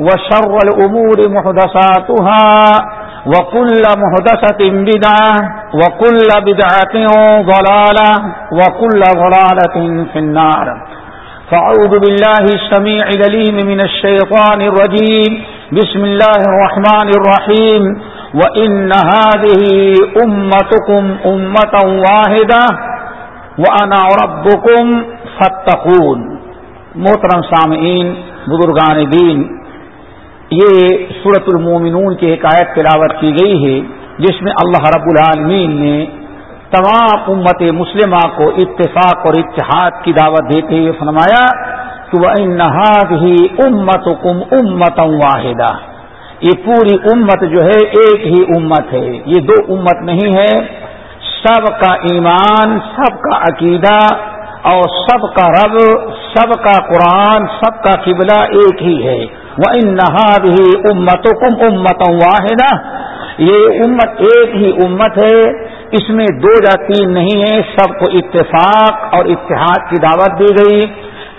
وشر الأمور محدثاتها وكل محدثة بدعة وكل بدعة ضلالة وكل ضلالة في النار. فأعوذ بالله السميع لليم من الشيطان الرجيم. بسم الله الرحمن الرحيم. وإن هذه أمتكم أمة واحدة وأنا ربكم فاتقون. محترم سامعین، بزرگان دین یہ صورت المومنون کی ایک آیت تلاوت کی گئی ہے، جس میں اللہ رب العالمین نے تمام امت مسلمہ کو اتفاق اور اتحاد کی دعوت دیتے ہوئے فرمایا کہ وہ نہاد ہی امت کم امت واحدہ یہ پوری امت جو ہے، ایک ہی امت ہے۔ یہ دو امت نہیں ہے۔ سب کا ایمان، سب کا عقیدہ اور سب کا رب، سب کا قرآن، سب کا قبلہ ایک ہی ہے۔ وہ ان نہاد ہی امتوں کم امتوں واحدہ یہ امت ایک ہی امت ہے، اس میں دو یا تین نہیں ہے سب کو اتفاق اور اتحاد کی دعوت دی گئی۔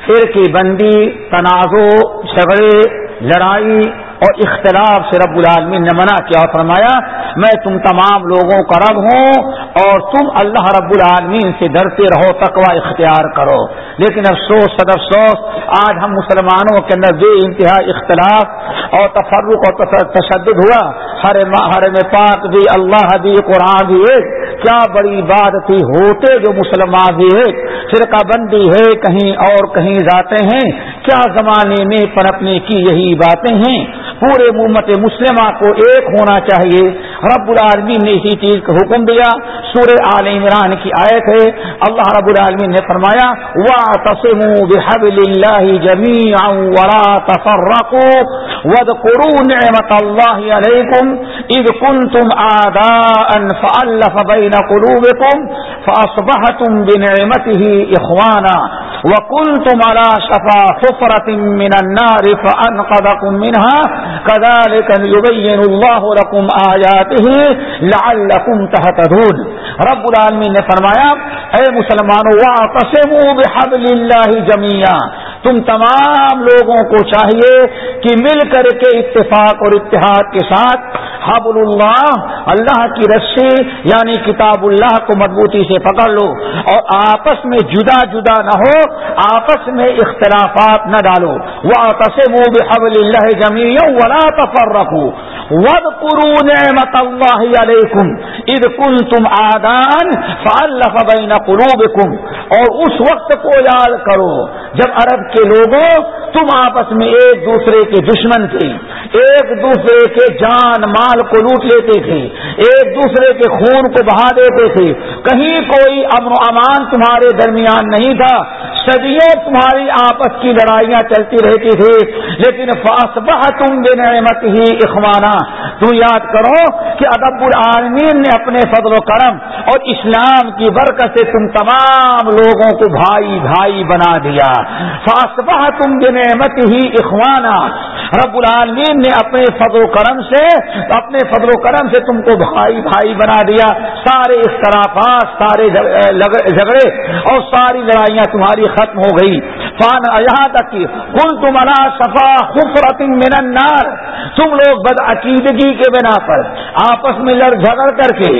فرقی کی بندی، تنازع، جھگڑے، لڑائی اور اختلاف سے رب العالمین نے منع کیا اور فرمایا، میں تم تمام لوگوں کا رب ہوں اور تم اللہ رب العالمین سے ڈرتے رہو تقوا اختیار کرو۔ لیکن افسوس سد افسوس، آج ہم مسلمانوں کے اندر بے انتہا اختلاف اور تفرق اور تشدد ہوا۔ ہر ہر میں پاک بھی اللہ بھی قرآن بھی ایک۔ کیا بڑی بات تھی، ہوتے جو مسلمان بھی ہے فرقہ بندی ہے، کہیں اور کہیں جاتے ہیں، کیا زمانے میں پنپنے کی یہی باتیں ہیں؟ پورے محمت مسلمہ کو ایک ہونا چاہیے رب العالمین نے اسی چیز کا حکم دیا۔ سورہ عال عمران کی آیت ہے۔ اللہ رب العالمین نے فرمایا وا تسم بحبل اللہ جمی ولا تفرقوا واذكروا نعمت اللہ علیکم اذ کنتم آداء فألف بین قلوبکم فاصبحتم بنعمته اخوانا وكنتم تمہارا شفا حفرة من النار فأنقذكم منها كذلك يبين الله لكم آياته لعلكم تهتدون رب العالمین نے فرمایا، اے مسلمانوں، واعتصموا بحبل اللہ جميعا تم تمام لوگوں کو چاہیے کہ مل کر کے اتفاق اور اتحاد کے ساتھ حبل اللہ اللہ کی رسی یعنی کتاب اللہ کو مضبوطی سے پکڑ لو اور آپس میں جدا جدا نہ ہو، آپس میں اختلافات نہ ڈالو۔ وہ آپس بحبل اللہ جمی ولا تفر رکھو ود قرون نعمت اللہ علیکم اد کن تم آدان فالف بین قلوبکم اور اس وقت کو یاد کرو جب عرب کے لوگوں تم آپس میں ایک دوسرے کے دشمن تھے، ایک دوسرے کے جان مال کو لوٹ لیتے تھے، ایک دوسرے کے خون کو بہا دیتے تھے۔ کہیں کوئی امن و امان تمہارے درمیان نہیں تھا، صدیوں تمہاری آپس کی لڑائیاں چلتی رہتی تھی۔ لیکن فاسبہ تم بے نعمت ہی اخوانا تم یاد کرو کہ ادب العالمین نے اپنے فضل و کرم اور اسلام کی برکت سے تم تمام لوگوں کو بھائی بھائی بنا دیا۔ فاسبہ تم بے نعمت ہی اخوانا۔ رب العالمین نے اپنے فضل و کرم سے، اپنے فضل و کرم سے تم کو بھائی بھائی بنا دیا۔ سارے اختلافات، سارے جھگڑے اور ساری لڑائیاں تمہاری ختم ہو گئی فان یہاں تک کہ کل تمہارا صفا خوبصورت من النار۔ تم لوگ بدعقیدگی کے بنا پر آپس میں لڑ جھگڑ کر کے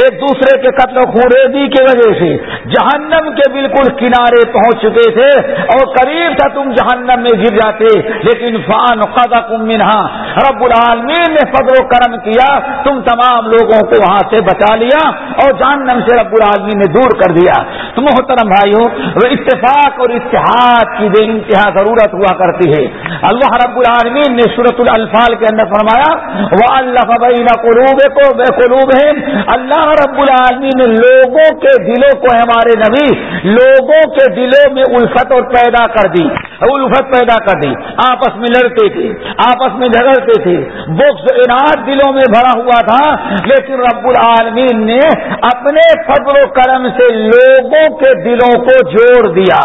ایک دوسرے کے قتل و خوریدی کی وجہ سے جہنم کے بالکل کنارے پہنچ چکے تھے اور قریب تھا تم جہنم میں گر جاتے، لیکن فان قدا منہا۔ رب العالمین نے فضل و کرم کیا، تم تمام لوگوں کو وہاں سے بچا لیا اور جہنم سے رب العالمین نے دور کر دیا۔ تم محترم بھائیوں اتفاق اور اتحاد کی بے انتہا ضرورت ہوا کرتی ہے۔ اللہ رب العالمین نے سورت الفال کے اندر فرمایا وہ اللہ بین قلوب کو بے قلوب ہے اللہ رب العالمین نے لوگوں کے دلوں کو ہمارے نبی، لوگوں کے دلوں میں الفت اور پیدا کر دی۔ الفت پیدا کر دی، آپس میں لڑتے تھے، آپس میں جھگڑتے تھے۔ بخش انعد دلوں میں بھرا ہوا تھا، لیکن رب العالمین نے اپنے فضل و کرم سے لوگوں کے دلوں کو جوڑ دیا۔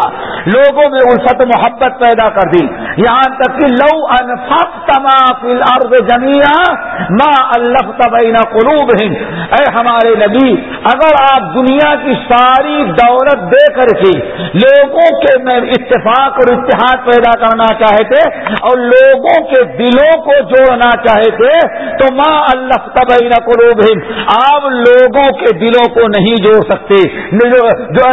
لوگوں میں الفت محبت پیدا کر دی۔ یہاں تک کہ لو انفق تما فل ارد جمیا ماں اللہ تبین قروب اے ہمارے نبی، اگر آپ دنیا کی ساری دولت دے کر کے لوگوں کے میں اتفاق اور اتحاد پیدا کرنا چاہتے اور لوگوں کے دلوں کو جوڑنا چاہتے تو ماں اللہ تبین قروب آپ لوگوں کے دلوں کو نہیں جوڑ سکتے جو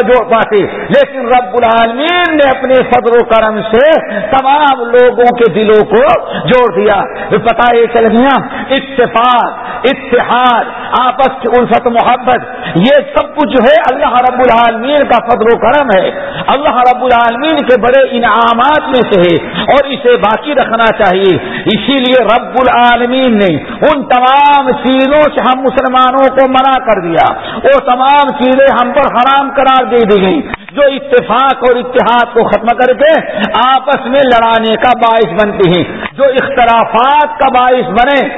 جوڑ پاتے لیکن رب العالمین نے اپنے فضل و کرم سے تمام لوگوں کے دلوں کو جوڑ دیا۔ پتا یہ چل گیا اتفاق، اتحاد، آپس کی الفت، محبت، یہ سب کچھ جو ہے اللہ رب العالمین کا فضل و کرم ہے۔ اللہ رب العالمین کے بڑے انعام انعامات میں سے ہے اور اسے باقی رکھنا چاہیے۔ اسی لیے رب العالمین نے ان تمام چیزوں سے ہم مسلمانوں کو منع کر دیا۔ وہ تمام چیزیں ہم پر حرام قرار دے دی گئی جو اتفاق اور اتحاد کو ختم کر کے آپس میں لڑانے کا باعث بنتی ہیں۔ جو اختلافات کا باعث بنے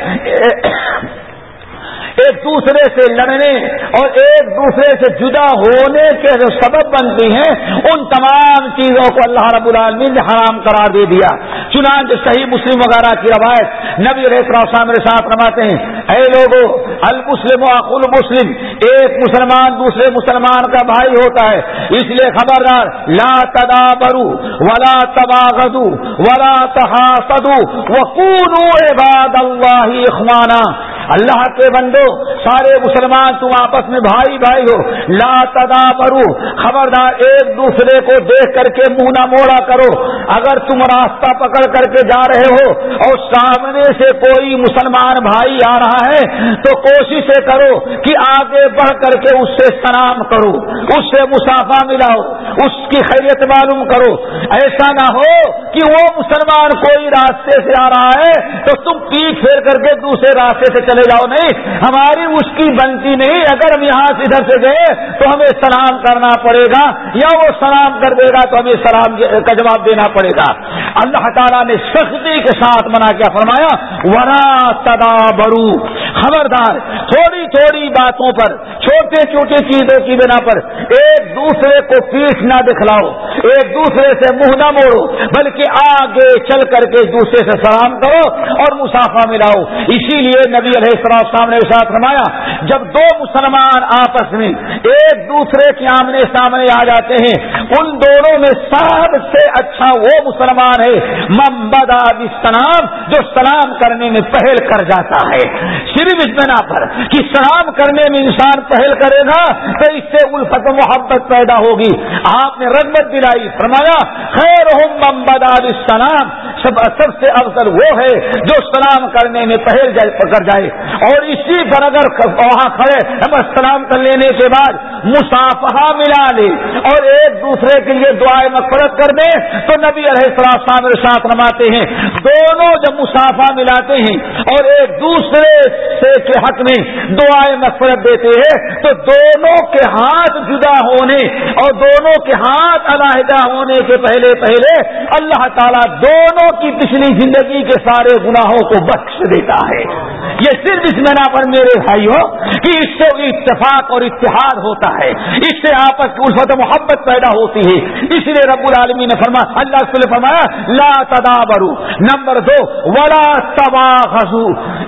ایک دوسرے سے لڑنے اور ایک دوسرے سے جدا ہونے کے جو سبب بنتی ہیں، ان تمام چیزوں کو اللہ رب العالمین نے حرام قرار دے دیا۔ چنانچہ صحیح مسلم وغیرہ کی روایت نبی میرے ساتھ رواتے ہیں، اے لوگوں المسلم و مسلم ایک مسلمان دوسرے مسلمان کا بھائی ہوتا ہے۔ اس لیے خبردار، لا تدا برو ولا تباغدو ولا تحاسدو وکونو عباد اللہ اخوانا۔ اللہ کے بندو، سارے مسلمان تم آپس میں بھائی بھائی ہو۔ لا تدا برو خبردار ایک دوسرے کو دیکھ کر کے منہ نہ موڑا کرو۔ اگر تم راستہ پکڑ کر کے جا رہے ہو اور سامنے سے کوئی مسلمان بھائی آ رہا ہے، تو کوشش کرو کہ آگے بڑھ کر کے اس سے سلام کرو، اس سے مسافہ ملاؤ، اس کی خیریت معلوم کرو۔ ایسا نہ ہو کہ وہ مسلمان کوئی راستے سے آ رہا ہے، تو تم پیٹ پھیر کر کے دوسرے راستے سے چلے جاؤ، نہیں، ہماری اس کی بنتی نہیں۔ اگر ہم یہاں سے ادھر سے گئے تو ہمیں سلام کرنا پڑے گا، یا وہ سلام کر دے گا تو ہمیں سلام کا جواب دینا پڑے گا۔ اللہ تعالیٰ نے سختی کے ساتھ منع کیا، فرمایا ورا تدا برو خبردار، تھوڑی تھوڑی باتوں پر، چھوٹے چھوٹے چیزوں کی بنا پر ایک دوسرے کو پیٹ نہ دکھلاؤ، ایک دوسرے سے منہ نہ موڑو، بلکہ آگے چل کر کے ایک دوسرے سے سلام کرو اور مسافہ ملاؤ اسی لیے نبی علیہ السلام نے ساتھ فرمایا، جب دو مسلمان آپس میں ایک دوسرے کے آمنے سامنے آ جاتے ہیں، ان دونوں میں سب سے اچھا وہ مسلمان ہے محمد سلام، جو سلام کرنے میں پہل کر جاتا ہے۔ صرف اس بنا پر کہ سلام کرنے میں انسان پہل کرے گا تو اس سے الفت محبت پیدا ہوگی۔ آپ نے رغبت دلائی، فرمایا، خیر محمد السلام سب سب سے افضل وہ ہے جو سلام کرنے میں پہل جائے، پکڑ جائے۔ اور اسی پر اگر وہاں کھڑے سلام کر لینے کے بعد مسافہ ملا لے۔ اور ایک دوسرے کے لیے دعائیں مفرت کر دیں۔ تو نبی علیہ السلام ساتھ رماتے ہیں، دونوں جب مسافہ ملاتے ہیں اور ایک دوسرے سے کے حق میں دعائیں مفرت دیتے ہیں، تو دونوں کے ہاتھ جدا ہونے اور دونوں کے ہاتھ علیحدہ ہونے کے پہلے پہلے اللہ تعالیٰ دونوں کی پچھلی زندگی کے سارے گناہوں کو بخش دیتا ہے۔ یہ صرف اس منا پر میرے بھائی ہو کہ اس سے اتفاق اور اتحاد ہوتا ہے۔ اس سے آپس کی الفت محبت پیدا ہوتی ہے۔ اس لیے رب العالمی نے فرما اللہ سے فرمایا، لا تدابرو نمبر دو، ولا تباہ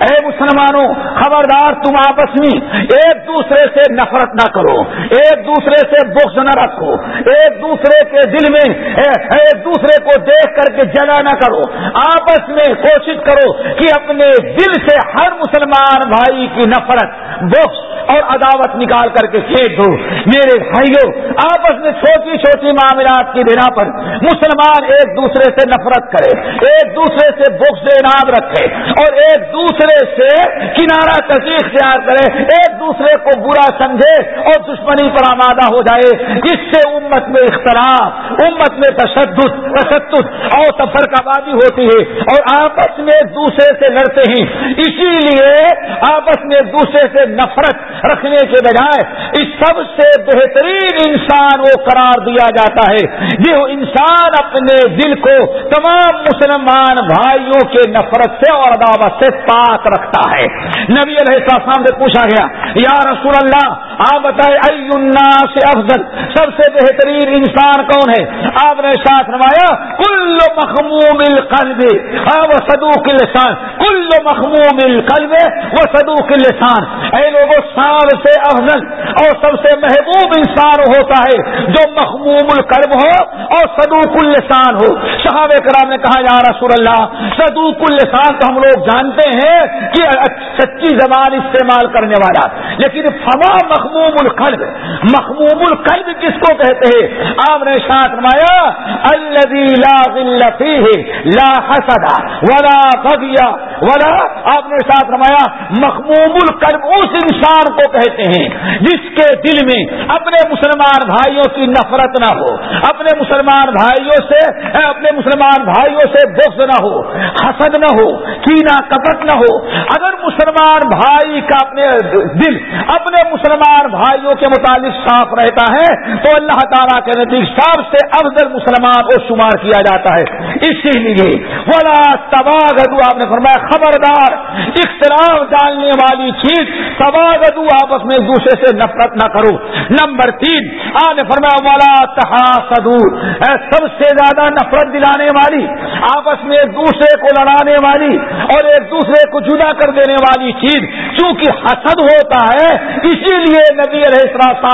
اے مسلمانوں، خبردار تم آپس میں ایک دوسرے سے نفرت نہ کرو۔ ایک دوسرے سے بخش نہ رکھو۔ ایک دوسرے کے دل میں، ایک دوسرے کو دیکھ کر کے جگہ نہ کرو۔ آپس میں کوشش کرو کہ اپنے دل سے ہر مسلمان بھائی کی نفرت، بخش اور عداوت نکال کر کے پھینک دو۔ میرے بھائیوں آپس میں چھوٹی چھوٹی معاملات کی بنا پر مسلمان ایک دوسرے سے نفرت کرے، ایک دوسرے سے بخش انعام رکھے اور ایک دوسرے سے کنارہ کسی اختیار کرے، ایک دوسرے کو برا سمجھے اور دشمنی پر آمادہ ہو جائے، جس سے امت میں اختلاف، امت میں تشدد تشدد اور سفر کبابی ہوتی ہے اور آپس میں ایک دوسرے سے لڑتے ہیں۔ اسی لیے آپس میں دوسرے سے نفرت رکھنے کے بجائے اس سب سے بہترین انسان وہ قرار دیا جاتا ہے۔ جو انسان اپنے دل کو تمام مسلمان بھائیوں کے نفرت سے اور عداوت سے پاک رکھتا ہے۔ نبی علیہ السلام سے پوچھا گیا، یا رسول اللہ، آپ بتائے الناس سے افضل؟ سب سے بہترین انسان کون ہے؟ آپ نے ساتھ نمایا کل مخموم القلب ہاں، وہ صدوق لسان کل مخموم القلب و صدوق اللسان. اے لوگوں سال سے افضل اور سب سے محبوب انسان ہوتا ہے جو مخموم القلب ہو اور صدوق اللسان ہو۔ صحاب کرام نے کہا، یا رسول اللہ، صدوق اللسان تو ہم لوگ جانتے ہیں کہ سچی زبان استعمال کرنے والا۔ لیکن فما مخموم القلب؟ مخموم القلب کس کو کہتے ہیں؟ آپ نے ساتھ مایا اللہ لا حسد، ولا بغیا ولا، آپ نے ساتھ رمایا مخموم القلب اس انسان کو کہتے ہیں جس کے دل میں اپنے مسلمان بھائیوں کی نفرت نہ ہو، اپنے مسلمان بھائیوں سے، اپنے مسلمان بھائیوں سے بغض نہ ہو، حسد نہ ہو، کینا کپٹ نہ ہو۔ اگر مسلمان بھائی کا اپنے دل، اپنے مسلمان بھائیوں کے متعلق صاف رہتا ہے، تو اللہ تعالیٰ کے نزدیک سب سے افضل مسلمان کو شمار کیا جاتا ہے۔ اسی لیے بڑا تباہ آپ نے فرمایا، خبردار، اختلاف ڈالنے والی چیز تباہ آپس میں ایک دوسرے سے نفرت نہ کرو۔ نمبر تین آنے فرمایا والا تحاسدور سب سے زیادہ نفرت دلانے والی، آپس میں ایک دوسرے کو لڑانے والی اور ایک دوسرے کو جدا کر دینے والی چیز۔ چونکہ حسد ہوتا ہے، اسی لیے نبی علیہ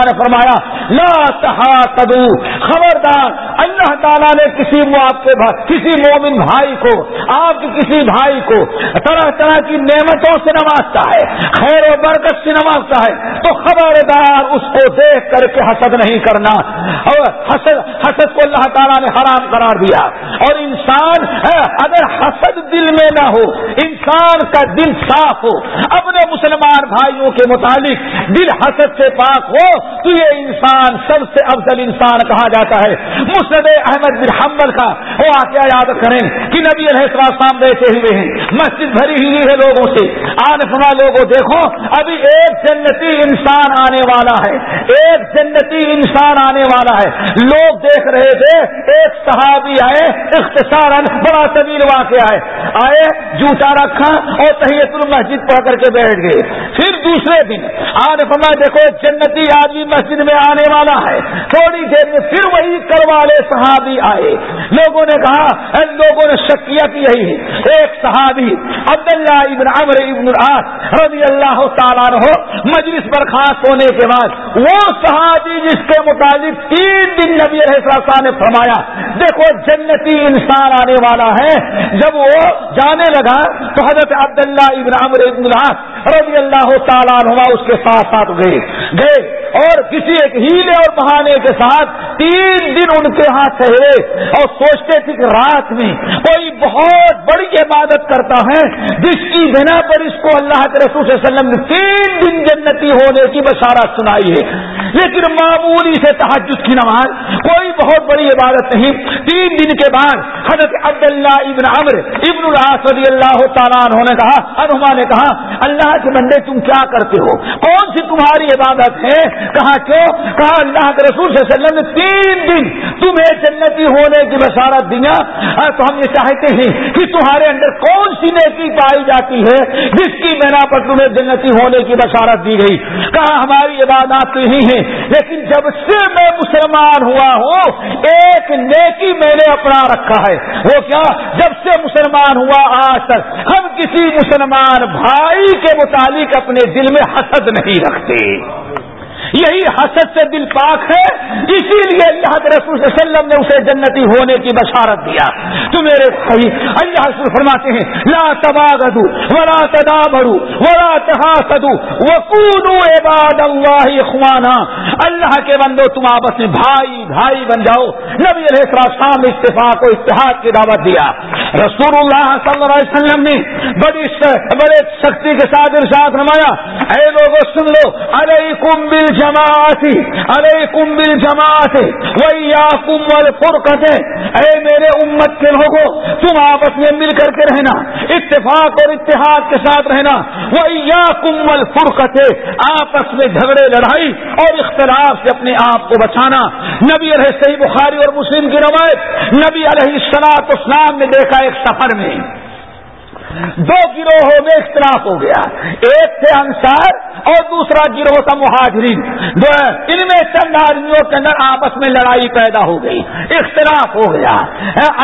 نے فرمایا، لا تحاسدو خبردار، اللہ تعالیٰ نے کسی کے کسی مومن بھائی کو، آپ کے کسی بھائی کو طرح طرح کی نعمتوں سے نوازتا ہے۔ خیر و برکت سے نوازتا ہے، تو خبردار اس کو دیکھ کر کے حسد نہیں کرنا۔ اور حسد حسد کو اللہ تعالیٰ نے حرام قرار دیا۔ اور انسان ہاں، اگر حسد دل میں نہ ہو، انسان کا دل صاف ہو، اپنے مسلمان بھائیوں کے متعلق دل حسد سے پاک ہو، تو یہ انسان سب سے افضل انسان کہا جاتا ہے۔ مسد احمد بن حمل کا وہ واقعہ یاد کریں کہ نبی السلام بیٹھے ہوئے ہیں۔ مسجد بھری ہوئی ہے لوگوں سے۔ آن سنا لوگوں، دیکھو ابھی ایک جنتی انسان آنے والا ہے، ایک جنتی انسان آنے والا ہے۔ لوگ دیکھ رہے تھے، ایک صحابی آئے اختصار بڑا طویل واقع آئے آئے، جوتا رکھا اور تحیت المسجد پڑھ کر کے بیٹھ گئے۔ پھر دوسرے دن آج فما دیکھو جنتی آدمی مسجد میں آنے والا ہے۔ تھوڑی دیر میں پھر وہی کر والے صحابی آئے۔ لوگوں نے کہا لوگوں نے شک کیا کہ یہی ہے۔ ایک صحابی، عبداللہ ابن عمر ابن العاص رضی اللہ تعالیٰ ہو مجلس برخاست ہونے کے بعد وہ صحابی جس کے مطابق تین دن نبی رہا نے فرمایا، دیکھو جنتی انسان آنے والا ہے۔ جب وہ جانے لگا تو حضرت عبداللہ ابراہم الحاظ رضی اللہ تعالیٰ نما اس کے ساتھ ساتھ گئے۔ گئے۔ اور کسی ایک ہیلے اور بہانے کے ساتھ تین دن ان کے ہاتھ ٹھہرے اور سوچتے تھے کہ رات میں کوئی بہت بڑی عبادت کرتا ہے، جس کی بنا پر اس کو اللہ کے رسول صلی اللہ علیہ وسلم نے تین دن جنتی ہونے کی بشارت سنائی ہے۔ لیکن معمولی سے تحجد کی نماز کوئی بہت بڑی عبادت نہیں۔ تین دن کے بعد حضرت عبداللہ ابن عمر ابن العاص رضی اللہ تعالیٰ نے کہا انہما نے کہا، اللہ کے بندے تم کیا کرتے ہو؟ کون سی تمہاری عبادت ہے؟ کہا، کیوں؟ کہا، اللہ کے رسول صلی اللہ علیہ وسلم نے تین دن تمہیں جنتی ہونے کی بشارت دیا۔ تو ہم یہ چاہتے ہیں کہ تمہارے اندر کون سی نیکی پائی جاتی ہے جس کی بنا پر تمہیں جنتی ہونے کی بشارت دی گئی۔ کہا، ہماری عبادات تو یہی ہے لیکن جب سے میں مسلمان ہوا ہوں، ایک نیکی میں نے اپنا رکھا ہے۔ وہ کیا؟ جب سے مسلمان ہوا آج تک، ہم کسی مسلمان بھائی کے متعلق اپنے دل میں حسد نہیں رکھتے۔ یہی حسد سے دل پاک ہے، اسی لیے اللہ کے رسول صلی اللہ علیہ وسلم نے اسے جنتی ہونے کی بشارت دیا۔ تو میرے بھائی، اللہ رسول فرماتے ہیں، لا تباغدو ولا تدابرو ولا تحاسدو وکونو عباد اللہ اخوانا۔ اللہ کے بندو، تم آپس میں بھائی بھائی بن جاؤ۔ نبی علیہ السلام اتفاق و اتحاد کی دعوت دیا۔ رسول اللہ صلی اللہ علیہ وسلم نے بڑی بڑے سختی کے ساتھ ارشاد نمایا اے لوگوں سن لو، علیکم بل جماعت ارے کم بل جماعت وہی یا اے میرے امت کے لوگوں تم آپس میں مل کر کے رہنا، اتفاق اور اتحاد کے ساتھ رہنا۔ وہی یا فرقت آپس میں جھگڑے، لڑائی اور اختلاف سے اپنے آپ کو بچانا۔ نبی علیہ صحیح بخاری اور مسلم کی روایت، نبی علیہ السلاط اسلام نے دیکھا ایک سفر میں۔ دو گروہوں میں اختلاف ہو گیا۔ ایک تھے انصار اور دوسرا گروہ تھا مہاجرین ان میں چند آدمیوں کے اندر آپس میں لڑائی پیدا ہو گئی، اختلاف ہو گیا۔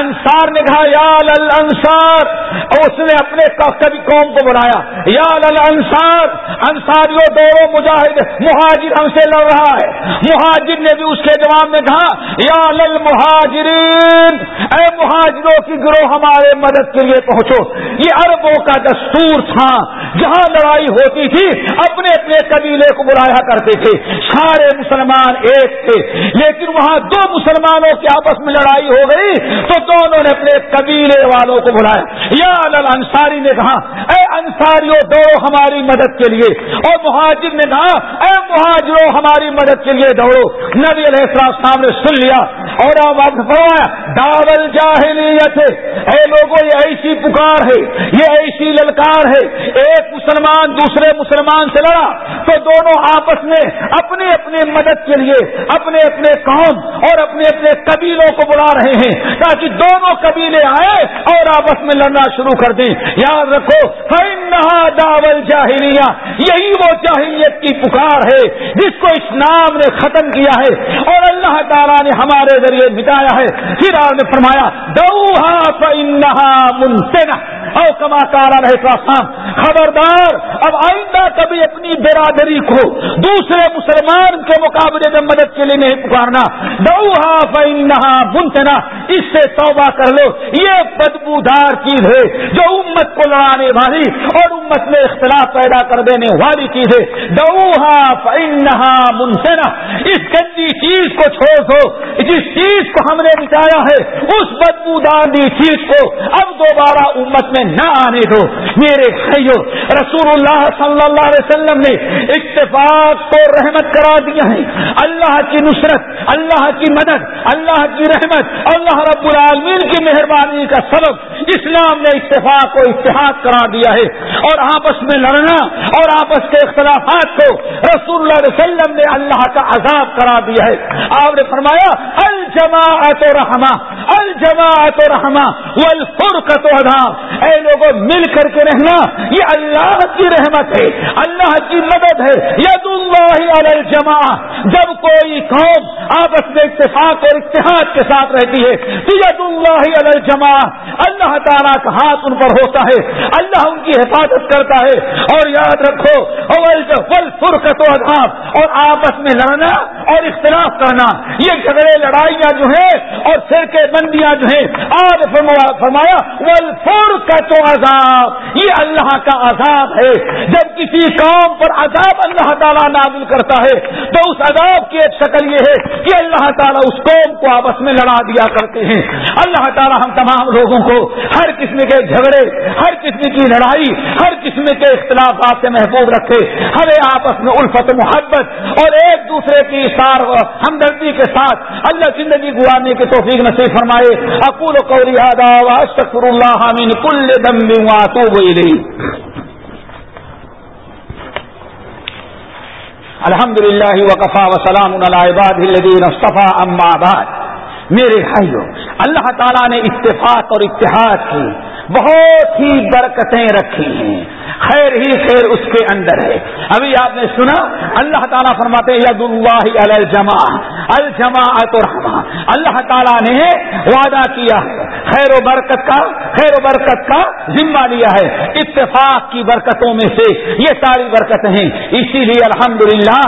انصار نے کہا، یا لل انصار اس نے اپنے کبھی قوم کو بلایا یا لل انصار انصاریوں دونوں مجاہد، مہاجر ہم سے لڑ رہا ہے۔ مہاجر نے بھی اس کے جواب میں کہا، یا لل مہاجرین اے مہاجروں کی گروہ ہمارے مدد کے لیے پہنچو۔ یہ عربوں کا دستور تھا، جہاں لڑائی ہوتی تھی، اب اپنے اپنے قبیلے کو بلایا کرتے تھے۔ سارے مسلمان ایک تھے۔ لیکن وہاں دو مسلمانوں کے آپس میں لڑائی ہو گئی تو دونوں نے اپنے قبیلے والوں کو بلایا۔ یا انصاری نے کہا، اے انصاریوں دو ہماری مدد کے لیے۔ اور مہاجر نے کہا، اے مہاجروں ہماری مدد کے لیے دوڑو۔ نبی علیہ السلام نے سن لیا۔ اور فرمایا داول جاہلیت اے لوگوں یہ ایسی پکار ہے، یہ ایسی للکار ہے، ایک مسلمان دوسرے مسلمان سے لڑا تو دونوں آپس میں اپنے اپنے مدد کے لیے، اپنے اپنے قوم اور اپنے اپنے قبیلوں کو بلا رہے ہیں تاکہ دونوں قبیلے آئے اور آپس میں لڑنا شروع کر دیں۔ یاد رکھو داول جاہلیہ یہی وہ جاہلیت کی پکار ہے جس کو اسلام نے ختم کیا ہے اور اللہ تعالیٰ نے ہمارے ذریعے مٹایا ہے۔ پھر آپ نے فرمایا دوہا فنہا منتنا او کما کارا رہے خبردار، اب آئندہ کبھی اپنی برادری کو دوسرے مسلمان کے مقابلے میں مدد کے لیے نہیں پکارنا۔ دوہا فنہا منتنا، اس سے توبہ کر لو۔ یہ بدبودار چیز ہے جو امت کو لڑانے والی اور امت میں اختلاف پیدا کر دینے والی چیز ہے۔ دوہا فنہا منتنا، اس گندی چیز کو چھوڑ دو۔ جس چیز کو ہم نے بتایا ہے، اس بدبودار چیز کو اب دوبارہ امت میں نہ آنے دو۔ میرے بھائیو رسول اللہ صلی اللہ علیہ وسلم نے اتفاق کو رحمت کرا دیا ہے۔ اللہ کی نصرت، اللہ کی مدد، اللہ کی رحمت، اللہ رب العالمین کی مہربانی کا سبب اسلام نے اتفاق کو اتحاد کرا دیا ہے۔ اور آپس میں لڑنا اور آپس کے اختلافات کو رسول اللہ علیہ وسلم نے اللہ کا عذاب کرا دیا ہے۔ آپ نے فرمایا الجماعت رحما الجماعت و رحما والفرقت عذاب اے لوگوں، مل کر کے رہنا، یہ اللہ کی رحمت ہے، اللہ کی مدد ہے ید اللہ علی الجماع، جب کوئی قوم آپس میں اتفاق اور اتحاد کے ساتھ رہتی ہے، تو ید اللہ علی الجماع، اللہ تعالیٰ کا ہاتھ ان پر ہوتا ہے، اللہ ان کی حفاظت کرتا ہے، اور یاد رکھو فرقت و عذاب، اور آپس میں لڑنا اور اختلاف کرنا، یہ جھگڑے لڑائیاں جو ہیں اور فرقے بندیاں جو ہیں آج فرمایا ول فرقت و عذاب. یہ اللہ کا عذاب ہے. جب کسی قوم پر عذاب اللہ تعالیٰ نازل کرتا ہے، تو اس عذاب کی ایک شکل یہ ہے کہ اللہ تعالیٰ اس قوم کو آپس میں لڑا دیا کرتے ہیں. اللہ تعالیٰ ہم تمام لوگوں کو ہر قسم کے جھگڑے، ہر قسم کی لڑائی، ہر قسم کے اختلافات سے محفوظ رکھے. ہمیں آپس میں الفت، محبت اور ایک دوسرے کی سار ہمدردی کے ساتھ اللہ زندگی گزارنے کی توفیق نصیب فرمائے. اکول کوری اللہ من کل دم الحمد للہ وقفا وسلام الدین اصطفیٰ اما بعد. میرے بھائیوں اللہ تعالیٰ نے اتفاق اور اتحاد کی بہت ہی برکتیں رکھی ہیں۔ خیر ہی خیر اس کے اندر ہے۔ ابھی آپ نے سنا، اللہ تعالیٰ فرماتے ید اللہ الجما الجما الرحما اللہ تعالیٰ نے وعدہ کیا ہے، خیر و برکت کا، خیر و برکت کا ذمہ لیا ہے۔ اتفاق کی برکتوں میں سے یہ ساری برکتیں ہیں۔ اسی لیے الحمدللہ،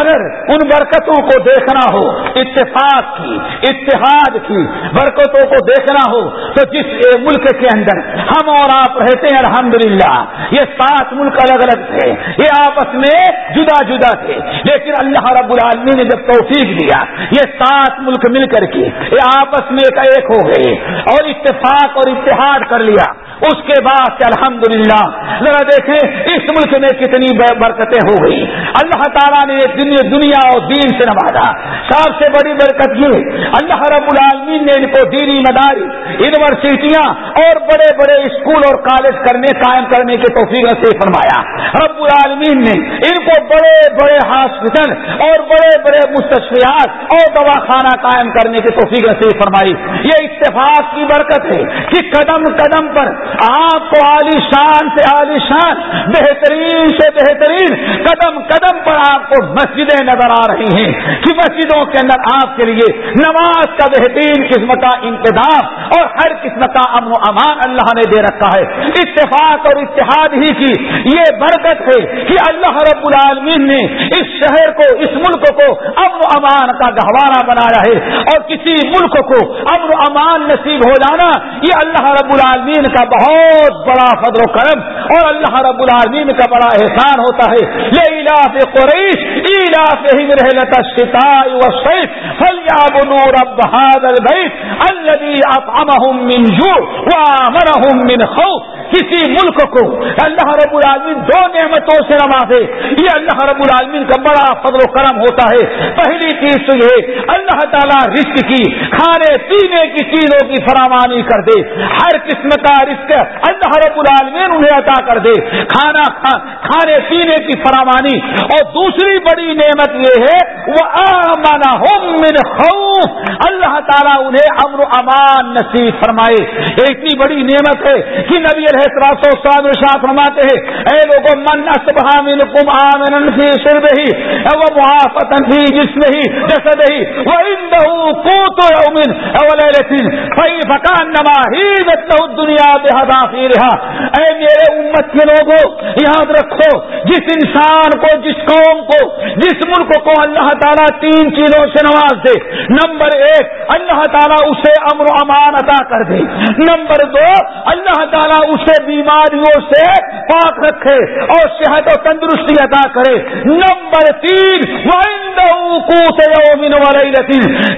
اگر ان برکتوں کو دیکھنا ہو، اتفاق کی، اتحاد کی برکتوں کو دیکھنا ہو، تو جس ملک کے اندر ہم اور آپ رہتے ہیں، الحمدللہ، یہ سات ملک الگ الگ تھے۔ یہ آپس میں جدا جدا تھے۔ لیکن اللہ رب العالمین نے جب توفیق دیا، یہ سات ملک مل کر کے، یہ آپس میں ایک ایک ہو گئے اور اتفاق اور اتحاد کر لیا۔ اس کے بعد الحمد للہ ذرا دیکھیں اس ملک میں کتنی برکتیں ہو گئی۔ اللہ تعالیٰ نے دنیا اور دین سے نوازا۔ سب سے بڑی برکت یہ اللہ رب العالمین نے ان کو دینی مداری، یونیورسٹیاں اور بڑے بڑے اسکول اور کالج کرنے قائم کرنے کے توفیق سے فرمایا۔ رب العالمین نے ان کو بڑے بڑے ہاسپٹل اور بڑے بڑے مستشفیات اور دواخانہ قائم کرنے کے توفیق سے فرمائی۔ یہ اتفاق کی برکت ہے کہ قدم قدم پر آپ کو عالی شان سے عالی شان، بہترین سے بہترین قدم قدم پر آپ کو مسجدیں نظر آ رہی ہیں کہ مسجدوں کے اندر آپ کے لیے نماز کا بہترین قسم کا انتظام اور ہر قسم کا امن و امان اللہ نے دے رکھا ہے۔ اتفاق اور اتحاد ہی کی یہ برکت ہے کہ اللہ رب العالمین نے اس شہر کو، اس ملک کو امن و امان کا گہوارہ بنایا ہے اور کسی ملک کو امن و امان نصیب ہو جانا، یہ اللہ رب العالمین کا بہت بڑا فضل و کرم اور اللہ رب العالمین کا بڑا احسان ہوتا ہے۔ یہ علاف قریش علاف رحلت الشتاء والصيف فليعبدوا رب هذا البيت الذي اطعمهم من جوع وامنهم من خوف۔ کسی ملک کو اللہ رب العالمین دو نعمتوں سے نوازے یہ اللہ رب العالمین کا بڑا فضل و کرم ہوتا ہے۔ پہلی چیز تو یہ اللہ تعالیٰ رزق کی، کھانے، پینے کی چیزوں کی فراوانی کر دے۔ ہر قسم کا رزق اللہ رب العالمین انہیں عطا کر دے۔ کھانا، کھانے، پینے کی فراوانی۔ اور دوسری بڑی نعمت یہ ہے وہ آمانا من خوف۔ اللہ تعالیٰ انہیں امر و امان نصیب فرمائے۔ اتنی بڑی نعمت ہے کہ نبی ساتھ فرماتے ہیں، اے لوگوں من من کم آمن فی سرب ہی وہ محافظ فی جسم ہی جسد ہی وہ اندہو قوت یومن اولیلتن فی فکان نما ہی دنیا بہدا فی رہا اے میرے امت کے لوگوں یاد رکھو، جس انسان کو، جس قوم کو، جس ملک کو اللہ تعالیٰ تین چیزوں سے نواز دے، نمبر ایک، اللہ تعالیٰ اسے امر و امان عطا کر دے۔ نمبر دو، اللہ تعالیٰ اس اسے بیماریوں سے پاک رکھے اور صحت و تندرستی عطا کرے۔ نمبر تین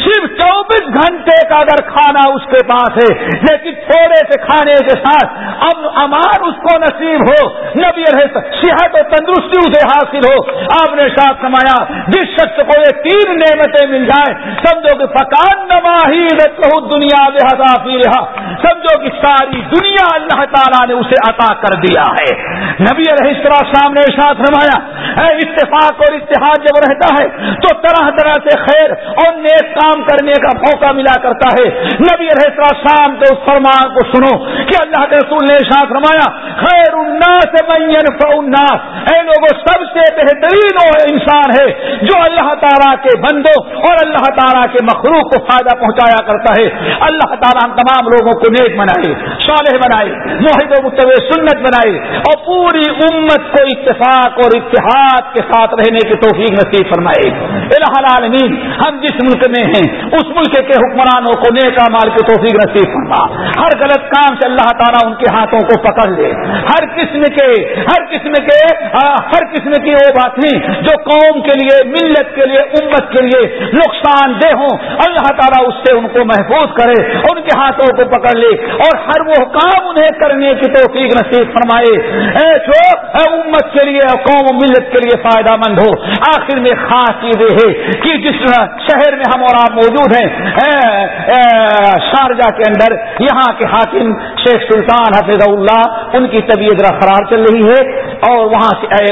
صرف چوبیس گھنٹے کا اگر کھانا اس کے پاس ہے، لیکن تھوڑے سے کھانے کے ساتھ اب امان اس کو نصیب ہو۔ نبی رہے صحت و تندرستی اسے حاصل ہو۔ آپ نے ساتھ سمایا جس شخص کو یہ تین نعمتیں مل جائیں، سمجھو کہ پکان نماہی دنیا بحدا فی رہا سمجھو کہ ساری دنیا اللہ تعالیٰ نے اسے عطا کر دیا ہے۔ نبی علیہ السلام نے ساتھ روایا اتفاق اور اتحاد جب رہتا ہے تو طرح طرح سے خیر اور نیک کام کرنے کا موقع ملا کرتا ہے۔ نبی علیہ السلام کے اس فرمان کو سنو کہ اللہ کے رسول نے ساتھ روایا خیر الناس من الناس۔ اے لوگوں سب سے بہترین انسان ہے جو اللہ تعالیٰ کے بندوں اور اللہ تعالیٰ کے مخلوق کو فائدہ پہنچایا کرتا ہے۔ اللہ تعالیٰ ہم تمام لوگوں کو نیک بنائے صالح بنائے معاہد و متو سنت بنائی اور پوری امت کو اتفاق اور اتحاد کے ساتھ رہنے کی توفیق نصیب فرمائے العالمین، ہم جس ملک میں ہیں، اس ملک کے حکمرانوں کو نیکا مال کی توفیق نصیب فرما۔ ہر غلط کام سے اللہ تعالیٰ ان کے ہاتھوں کو پکڑ لے۔ ہر قسم کے، ہر قسم کے ہر قسم کی وہ باتیں جو قوم کے لیے، ملت کے لیے، امت کے لیے نقصان دہ ہوں، اللہ تعالیٰ اس سے ان کو محفوظ کرے، ان کے ہاتھوں کو پکڑ لے اور ہر وہ کام انہیں کرنے کی توفیق نصیب فرمائے۔ جو امت کے لیے قوم و ملت کے لیے فائدہ مند ہو۔ آخر میں خاص چیز یہ ہے کہ جس شہر میں ہم اور آپ موجود ہیں شارجہ کے اندر یہاں کے حاکم شیخ سلطان حفیظ اللہ، ان کی طبیعت خراب چل رہی ہے اور وہاں سے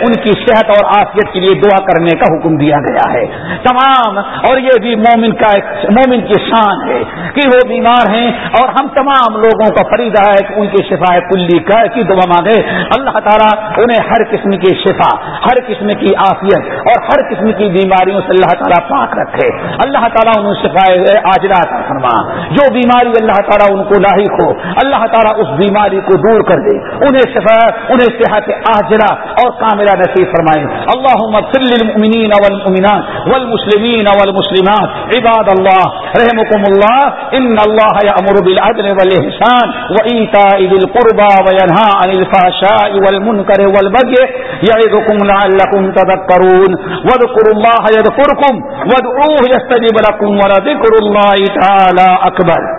ان کی صحت اور آفیت کے لیے دعا کرنے کا حکم دیا گیا ہے۔ تمام، اور یہ بھی مومن کا ایک، مومن کی شان ہے کہ وہ بیمار ہیں۔ اور ہم تمام لوگوں کا فریدا ہے کہ ان کی شفا کلی کی دعا مانگے۔ اللہ تعالیٰ انہیں ہر قسم کی شفا، ہر قسم کی آفیت اور ہر قسم کی بیماریوں سے اللہ تعالیٰ پاک رکھے۔ اللہ تعالیٰ انہیں شفائے آجرا کا فرما۔ جو بیماری اللہ تعالیٰ ان کو لاحق ہو، اللہ تعالیٰ اس بیماری کو دور کر دے۔ انہیں شفا، انہیں صحت آجرا اور کامرہ نصیب فرمائے۔ اللہ للمؤمنین والمؤمنات والمسلمین والمسلمات۔ عباد اللہ رحمكم اللہ، ان اللہ یامر بالعدل والاحسان وایتاء ذی القربى وینھا عن الفحشاء والمنکر والبغي یعظکم لعلکم تذکرون واذکروا اللہ یذکرکم وادعوه يستجب لكم ولذكر الله تعالى أكبر